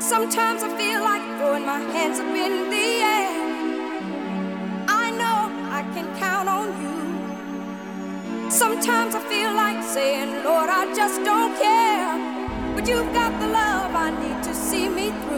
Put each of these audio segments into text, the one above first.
Sometimes I feel like throwing my hands up in the air. I know I can count on you. Sometimes I feel like saying, Lord, I just don't care. But you've got the love I need to see me through.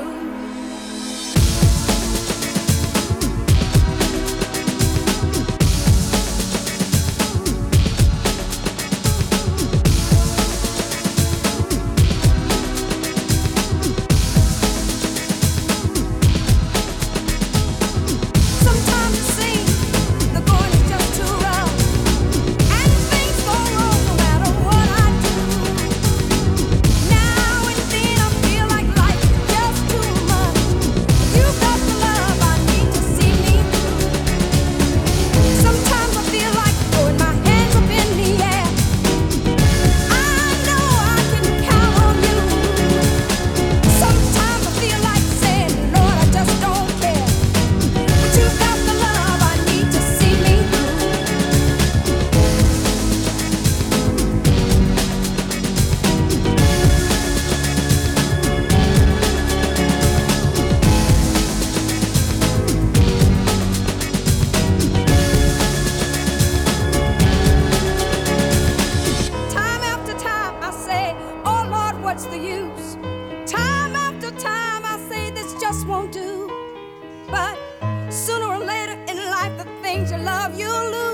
To love, you. lose.